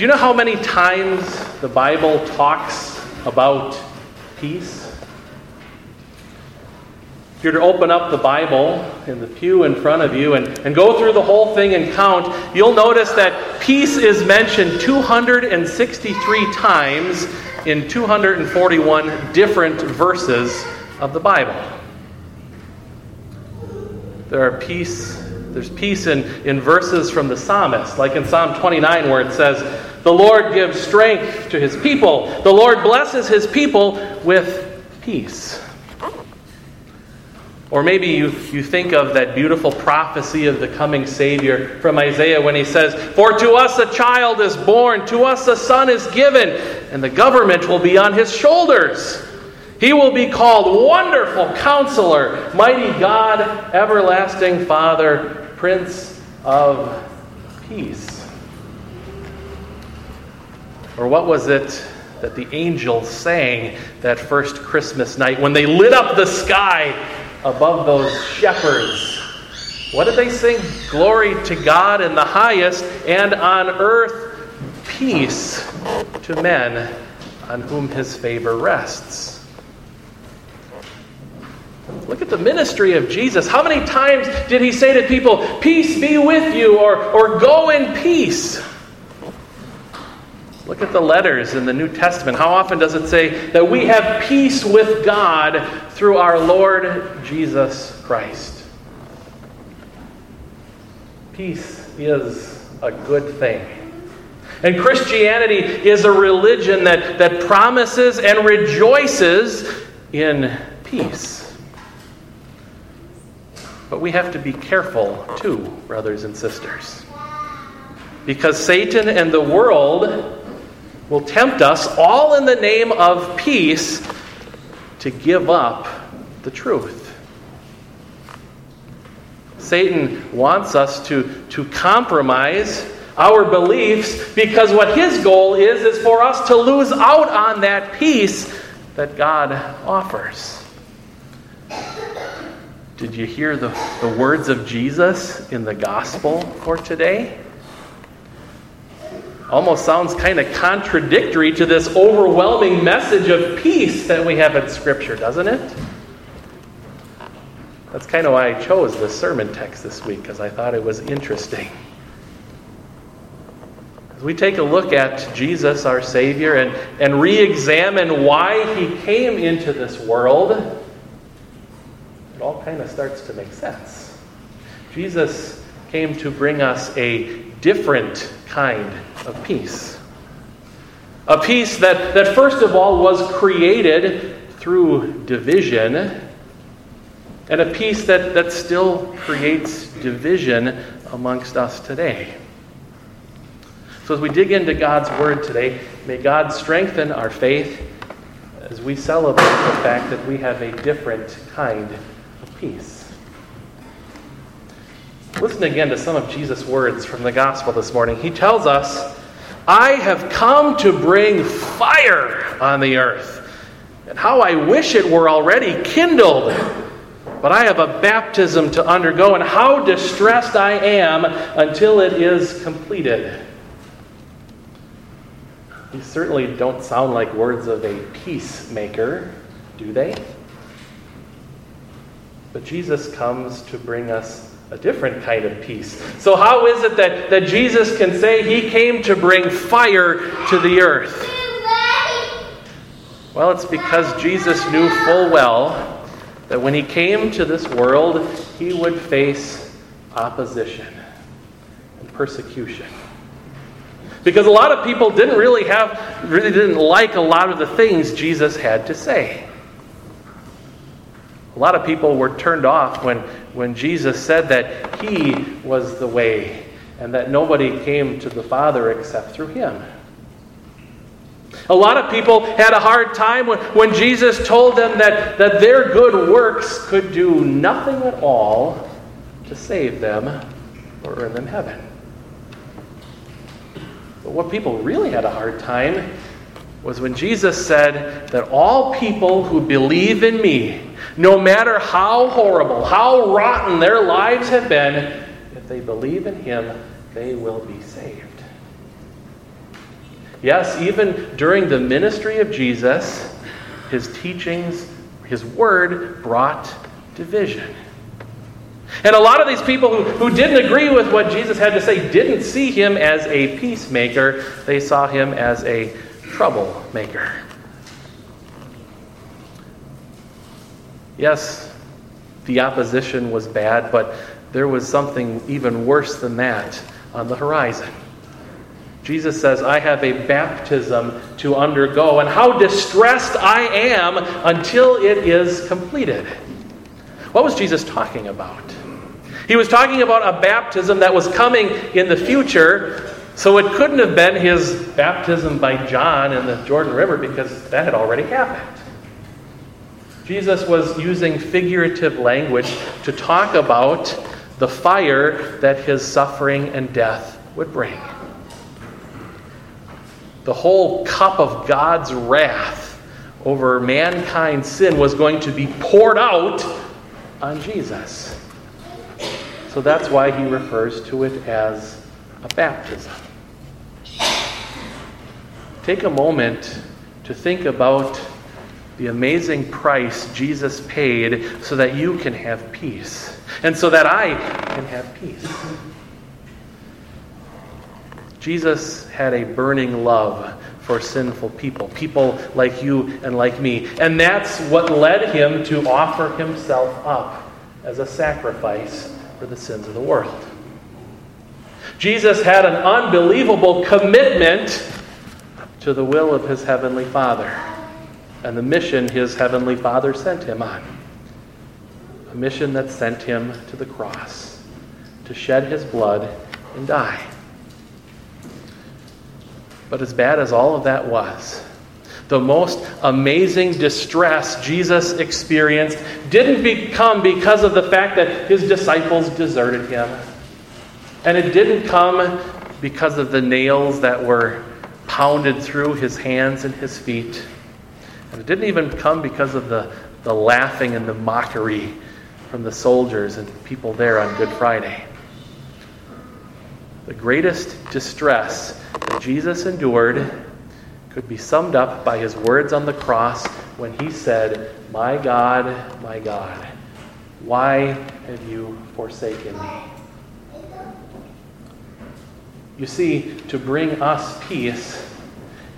Do you know how many times the Bible talks about peace? If you're to open up the Bible in the pew in front of you and, and go through the whole thing and count, you'll notice that peace is mentioned 263 times in 241 different verses of the Bible. There are peace, there's peace in, in verses from the psalmist, like in Psalm 29, where it says, The Lord gives strength to his people, the Lord blesses his people with peace. Or maybe you, you think of that beautiful prophecy of the coming Savior from Isaiah when he says, For to us a child is born, to us a son is given, and the government will be on his shoulders. He will be called Wonderful Counselor, Mighty God, Everlasting Father, Prince of Peace. Or what was it that the angels sang that first Christmas night when they lit up the sky above those shepherds. What did they sing? Glory to God in the highest, and on earth peace to men on whom his favor rests. Look at the ministry of Jesus. How many times did he say to people, Peace be with you, or, or go in peace? Look at the letters in the New Testament. How often does it say that we have peace with God through our Lord Jesus Christ? Peace is a good thing. And Christianity is a religion that, that promises and rejoices in peace. But we have to be careful, too, brothers and sisters. Because Satan and the world will tempt us, all in the name of peace, to give up the truth. Satan wants us to, to compromise our beliefs because what his goal is is for us to lose out on that peace that God offers. Did you hear the, the words of Jesus in the gospel for today? Almost sounds kind of contradictory to this overwhelming message of peace that we have in Scripture, doesn't it? That's kind of why I chose this sermon text this week, because I thought it was interesting. As we take a look at Jesus, our Savior, and, and re examine why he came into this world, it all kind of starts to make sense. Jesus came to bring us a different kind of peace. A peace that, that, first of all, was created through division, and a peace that, that still creates division amongst us today. So, as we dig into God's Word today, may God strengthen our faith as we celebrate the fact that we have a different kind of peace. Listen again to some of Jesus' words from the gospel this morning. He tells us, I have come to bring fire on the earth, and how I wish it were already kindled. But I have a baptism to undergo, and how distressed I am until it is completed. These certainly don't sound like words of a peacemaker, do they? But Jesus comes to bring us a different kind of peace. So, how is it that, that Jesus can say he came to bring fire to the earth? Well, it's because Jesus knew full well that when he came to this world, he would face opposition and persecution. Because a lot of people didn't really have, really didn't like a lot of the things Jesus had to say. A lot of people were turned off when, when Jesus said that He was the way and that nobody came to the Father except through Him. A lot of people had a hard time when, when Jesus told them that, that their good works could do nothing at all to save them or earn them heaven. But what people really had a hard time was when Jesus said that all people who believe in me no matter how horrible, how rotten their lives have been, if they believe in Him, they will be saved. Yes, even during the ministry of Jesus, his teachings, his word brought division. And a lot of these people who, who didn't agree with what Jesus had to say didn't see him as a peacemaker, they saw him as a troublemaker. Yes, the opposition was bad, but there was something even worse than that on the horizon. Jesus says, I have a baptism to undergo, and how distressed I am until it is completed. What was Jesus talking about? He was talking about a baptism that was coming in the future, so it couldn't have been his baptism by John in the Jordan River because that had already happened. Jesus was using figurative language to talk about the fire that his suffering and death would bring the whole cup of God's wrath over mankind's sin was going to be poured out on Jesus. So that's why he refers to it as a baptism. Take a moment to think about the amazing price Jesus paid so that you can have peace and so that I can have peace. Jesus had a burning love for sinful people, people like you and like me. And that's what led him to offer himself up as a sacrifice for the sins of the world. Jesus had an unbelievable commitment to the will of his heavenly Father and the mission his heavenly Father sent him on. A mission that sent him to the cross to shed his blood and die. But as bad as all of that was, the most amazing distress Jesus experienced didn't become because of the fact that his disciples deserted him. And it didn't come because of the nails that were pounded through his hands and his feet. And it didn't even come because of the, the laughing and the mockery from the soldiers and people there on Good Friday. The greatest distress that Jesus endured could be summed up by his words on the cross when he said, My God, my God, why have you forsaken me? You see, to bring us peace,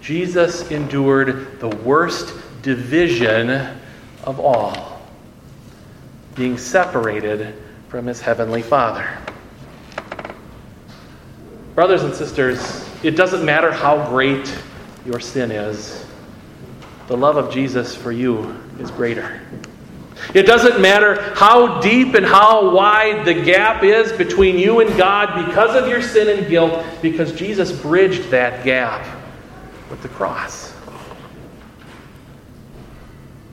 Jesus endured the worst division of all, being separated from his heavenly Father. Brothers and sisters, it doesn't matter how great your sin is, the love of Jesus for you is greater. It doesn't matter how deep and how wide the gap is between you and God because of your sin and guilt, because Jesus bridged that gap with the cross.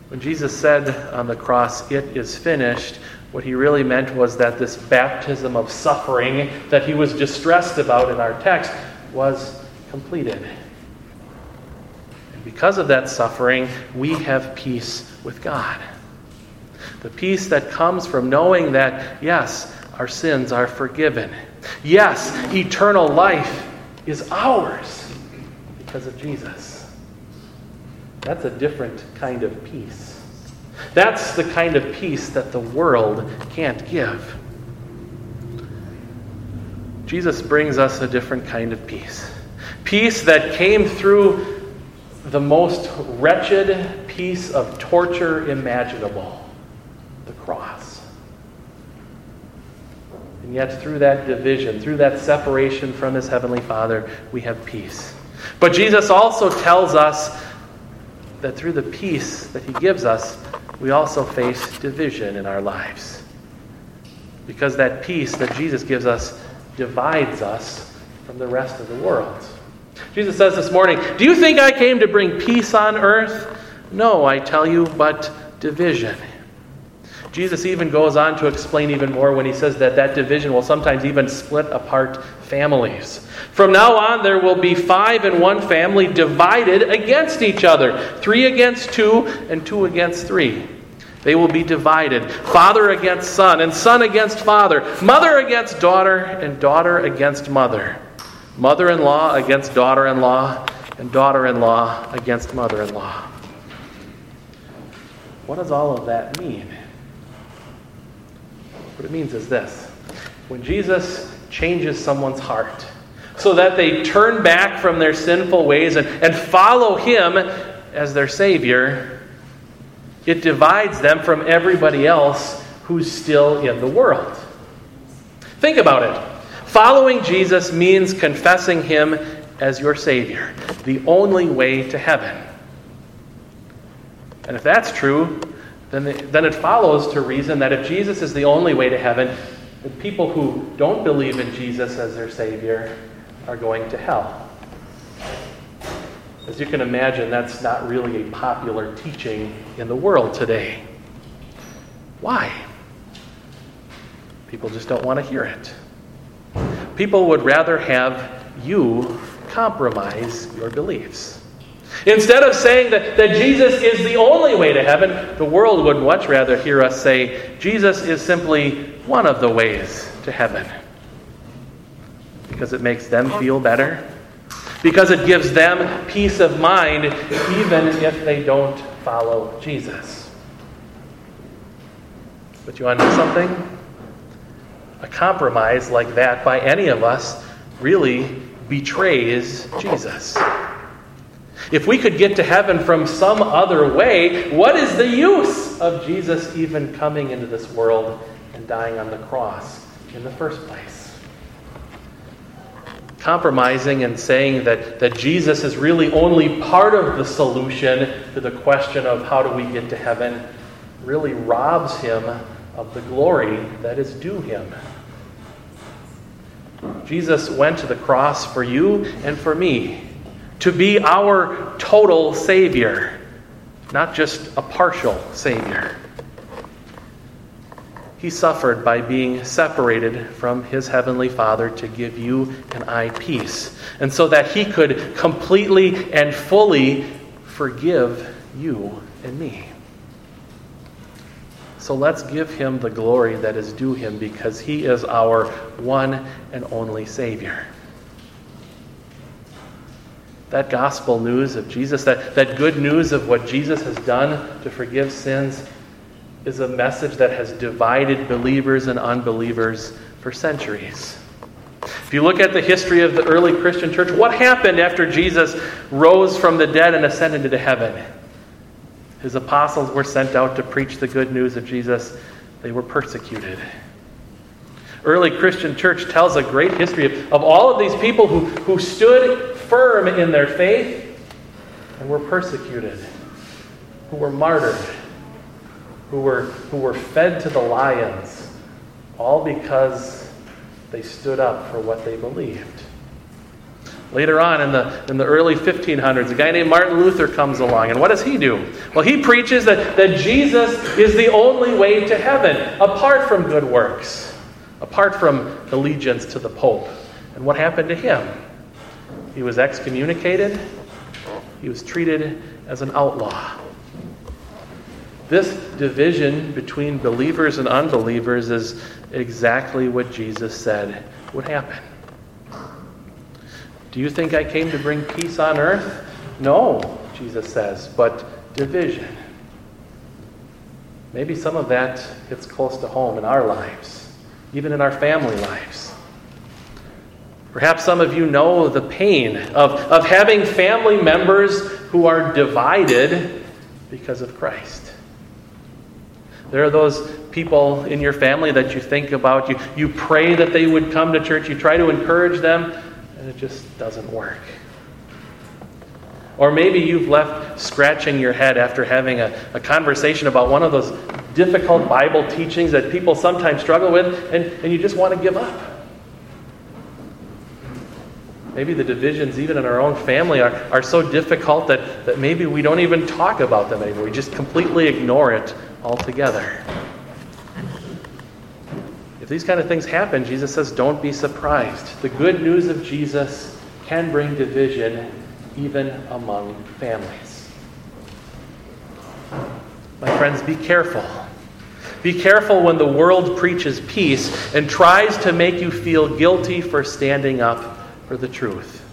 When Jesus said on the cross, It is finished, what he really meant was that this baptism of suffering that he was distressed about in our text was completed. And because of that suffering, we have peace with God. The peace that comes from knowing that, yes, our sins are forgiven. Yes, eternal life is ours because of Jesus. That's a different kind of peace. That's the kind of peace that the world can't give. Jesus brings us a different kind of peace. Peace that came through the most wretched piece of torture imaginable the cross. And yet, through that division, through that separation from his heavenly Father, we have peace. But Jesus also tells us that through the peace that he gives us, we also face division in our lives. Because that peace that Jesus gives us divides us from the rest of the world. Jesus says this morning, Do you think I came to bring peace on earth? No, I tell you, but division. Jesus even goes on to explain even more when he says that that division will sometimes even split apart families. From now on, there will be five in one family divided against each other three against two, and two against three. They will be divided father against son, and son against father, mother against daughter, and daughter against mother, mother in law against daughter in law, and daughter in law against mother in law. What does all of that mean? What it means is this when Jesus changes someone's heart so that they turn back from their sinful ways and, and follow Him as their Savior, it divides them from everybody else who's still in the world. Think about it. Following Jesus means confessing Him as your Savior, the only way to heaven. And if that's true, then, the, then it follows to reason that if Jesus is the only way to heaven, the people who don't believe in Jesus as their Savior are going to hell. As you can imagine, that's not really a popular teaching in the world today. Why? People just don't want to hear it. People would rather have you compromise your beliefs. Instead of saying that, that Jesus is the only way to heaven, the world would much rather hear us say Jesus is simply one of the ways to heaven. Because it makes them feel better, because it gives them peace of mind, even if they don't follow Jesus. But you want to know something? A compromise like that by any of us really betrays Jesus. If we could get to heaven from some other way, what is the use of Jesus even coming into this world and dying on the cross in the first place? Compromising and saying that, that Jesus is really only part of the solution to the question of how do we get to heaven really robs him of the glory that is due him. Jesus went to the cross for you and for me to be our total Savior, not just a partial Savior. He suffered by being separated from his heavenly Father to give you and I peace, and so that he could completely and fully forgive you and me. So let's give him the glory that is due him because he is our one and only Savior. That gospel news of Jesus, that, that good news of what Jesus has done to forgive sins, is a message that has divided believers and unbelievers for centuries. If you look at the history of the early Christian church, what happened after Jesus rose from the dead and ascended into heaven? His apostles were sent out to preach the good news of Jesus. They were persecuted. Early Christian church tells a great history of, of all of these people who, who stood firm in their faith and were persecuted, who were martyred, who were, who were fed to the lions, all because they stood up for what they believed. Later on in the, in the early 1500s, a guy named Martin Luther comes along. And what does he do? Well, he preaches that, that Jesus is the only way to heaven, apart from good works, apart from allegiance to the Pope. And what happened to him? He was excommunicated, he was treated as an outlaw. This division between believers and unbelievers is exactly what Jesus said would happen. Do you think I came to bring peace on earth? No, Jesus says, but division. Maybe some of that hits close to home in our lives, even in our family lives. Perhaps some of you know the pain of, of having family members who are divided because of Christ. There are those people in your family that you think about. You, you pray that they would come to church. You try to encourage them and it just doesn't work. Or maybe you've left scratching your head after having a, a conversation about one of those difficult Bible teachings that people sometimes struggle with, and, and you just want to give up. Maybe the divisions, even in our own family, are, are so difficult that, that maybe we don't even talk about them anymore. We just completely ignore it altogether. If these kind of things happen, Jesus says, don't be surprised. The good news of Jesus can bring division even among families. My friends, be careful. Be careful when the world preaches peace and tries to make you feel guilty for standing up for the truth.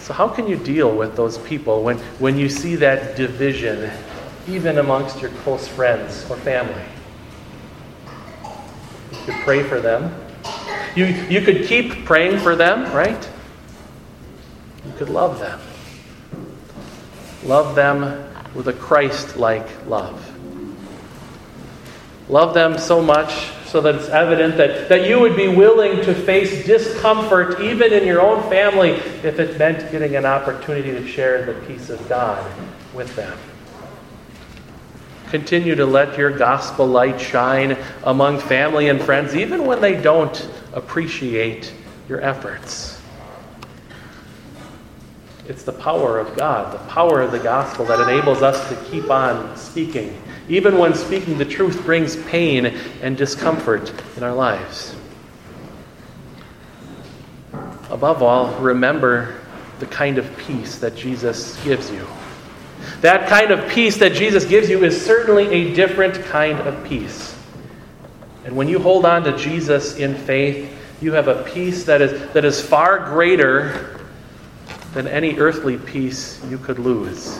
So, how can you deal with those people when, when you see that division, even amongst your close friends or family? You could pray for them. You, you could keep praying for them, right? You could love them. Love them with a Christ like love. Love them so much so that it's evident that, that you would be willing to face discomfort even in your own family if it meant getting an opportunity to share the peace of God with them. Continue to let your gospel light shine among family and friends, even when they don't appreciate your efforts. It's the power of God, the power of the gospel that enables us to keep on speaking, even when speaking the truth brings pain and discomfort in our lives. Above all, remember the kind of peace that Jesus gives you. That kind of peace that Jesus gives you is certainly a different kind of peace. And when you hold on to Jesus in faith, you have a peace that is, that is far greater than any earthly peace you could lose.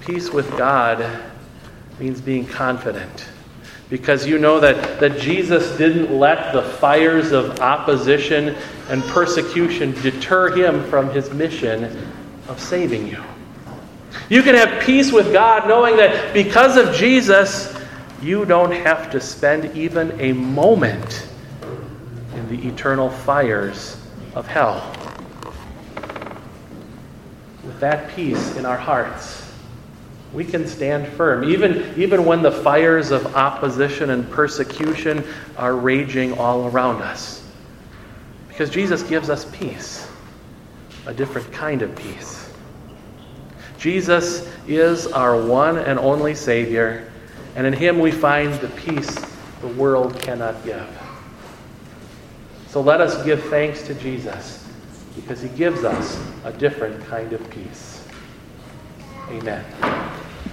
Peace with God means being confident because you know that, that Jesus didn't let the fires of opposition and persecution deter him from his mission of saving you. You can have peace with God knowing that because of Jesus, you don't have to spend even a moment in the eternal fires of hell. With that peace in our hearts, we can stand firm, even, even when the fires of opposition and persecution are raging all around us. Because Jesus gives us peace, a different kind of peace. Jesus is our one and only Savior, and in Him we find the peace the world cannot give. So let us give thanks to Jesus because he gives us a different kind of peace. Amen.